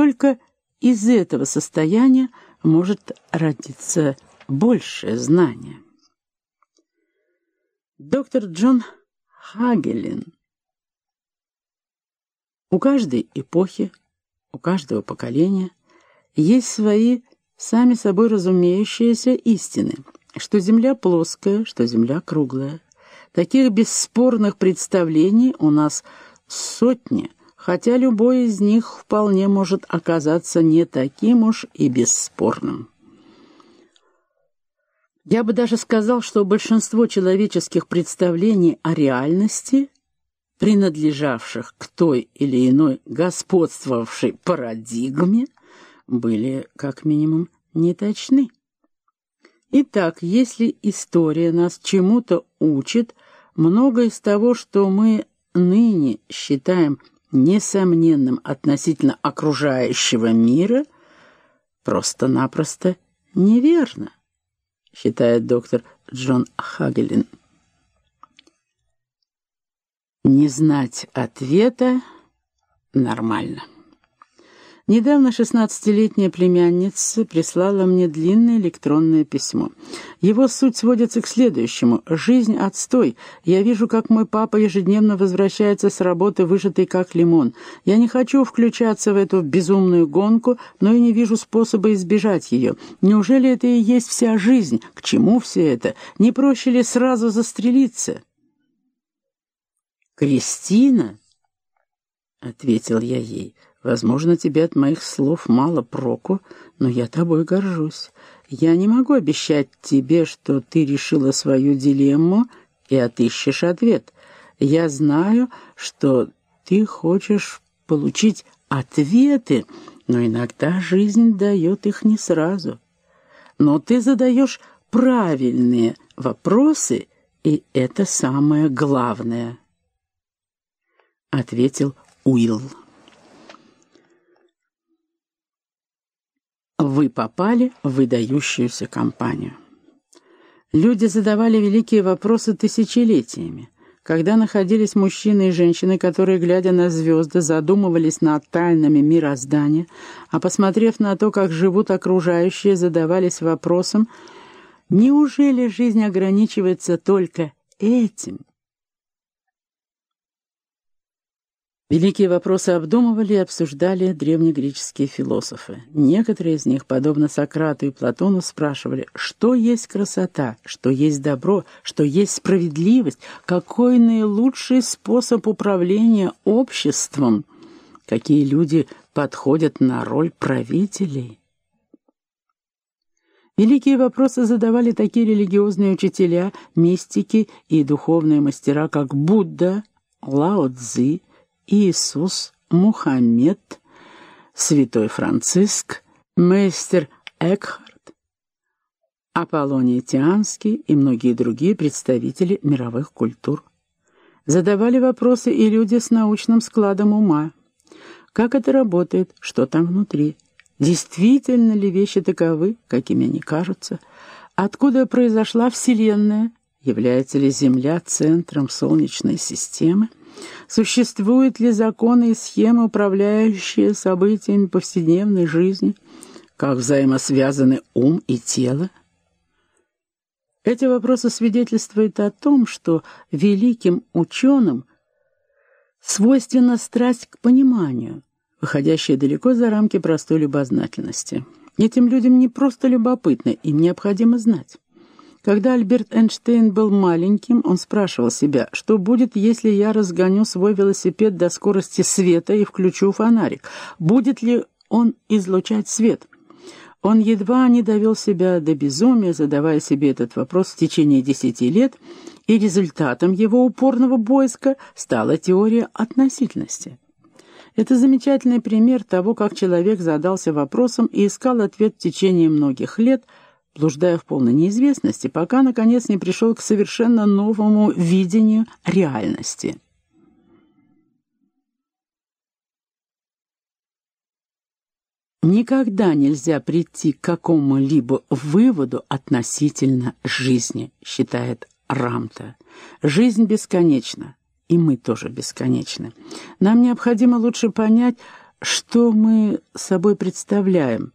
только из этого состояния может родиться большее знание. Доктор Джон Хагелин У каждой эпохи, у каждого поколения есть свои сами собой разумеющиеся истины, что Земля плоская, что Земля круглая. Таких бесспорных представлений у нас сотни, хотя любой из них вполне может оказаться не таким уж и бесспорным. Я бы даже сказал, что большинство человеческих представлений о реальности, принадлежавших к той или иной господствовавшей парадигме, были как минимум неточны. Итак, если история нас чему-то учит, многое из того, что мы ныне считаем несомненным относительно окружающего мира, просто-напросто неверно, считает доктор Джон Хагелин. Не знать ответа нормально. Недавно 16-летняя племянница прислала мне длинное электронное письмо. Его суть сводится к следующему. «Жизнь — отстой. Я вижу, как мой папа ежедневно возвращается с работы, выжатый как лимон. Я не хочу включаться в эту безумную гонку, но и не вижу способа избежать ее. Неужели это и есть вся жизнь? К чему все это? Не проще ли сразу застрелиться?» «Кристина?» — ответил я ей — Возможно, тебе от моих слов мало проку, но я тобой горжусь. Я не могу обещать тебе, что ты решила свою дилемму и отыщешь ответ. Я знаю, что ты хочешь получить ответы, но иногда жизнь дает их не сразу. Но ты задаешь правильные вопросы, и это самое главное, — ответил Уилл. Вы попали в выдающуюся компанию. Люди задавали великие вопросы тысячелетиями. Когда находились мужчины и женщины, которые, глядя на звезды, задумывались над тайнами мироздания, а посмотрев на то, как живут окружающие, задавались вопросом, неужели жизнь ограничивается только этим? Великие вопросы обдумывали и обсуждали древнегреческие философы. Некоторые из них, подобно Сократу и Платону, спрашивали, что есть красота, что есть добро, что есть справедливость, какой наилучший способ управления обществом, какие люди подходят на роль правителей. Великие вопросы задавали такие религиозные учителя, мистики и духовные мастера, как Будда, Лао Цзи, Иисус, Мухаммед, святой Франциск, мейстер Экхарт, Аполлоний Тианский и многие другие представители мировых культур. Задавали вопросы и люди с научным складом ума. Как это работает, что там внутри? Действительно ли вещи таковы, какими они кажутся? Откуда произошла Вселенная? Является ли Земля центром Солнечной системы? Существуют ли законы и схемы, управляющие событиями повседневной жизни? Как взаимосвязаны ум и тело? Эти вопросы свидетельствуют о том, что великим ученым свойственна страсть к пониманию, выходящая далеко за рамки простой любознательности. Этим людям не просто любопытно, им необходимо знать. Когда Альберт Эйнштейн был маленьким, он спрашивал себя, что будет, если я разгоню свой велосипед до скорости света и включу фонарик? Будет ли он излучать свет? Он едва не довел себя до безумия, задавая себе этот вопрос в течение десяти лет, и результатом его упорного поиска стала теория относительности. Это замечательный пример того, как человек задался вопросом и искал ответ в течение многих лет – блуждая в полной неизвестности, пока, наконец, не пришел к совершенно новому видению реальности. Никогда нельзя прийти к какому-либо выводу относительно жизни, считает Рамта. Жизнь бесконечна, и мы тоже бесконечны. Нам необходимо лучше понять, Что мы собой представляем?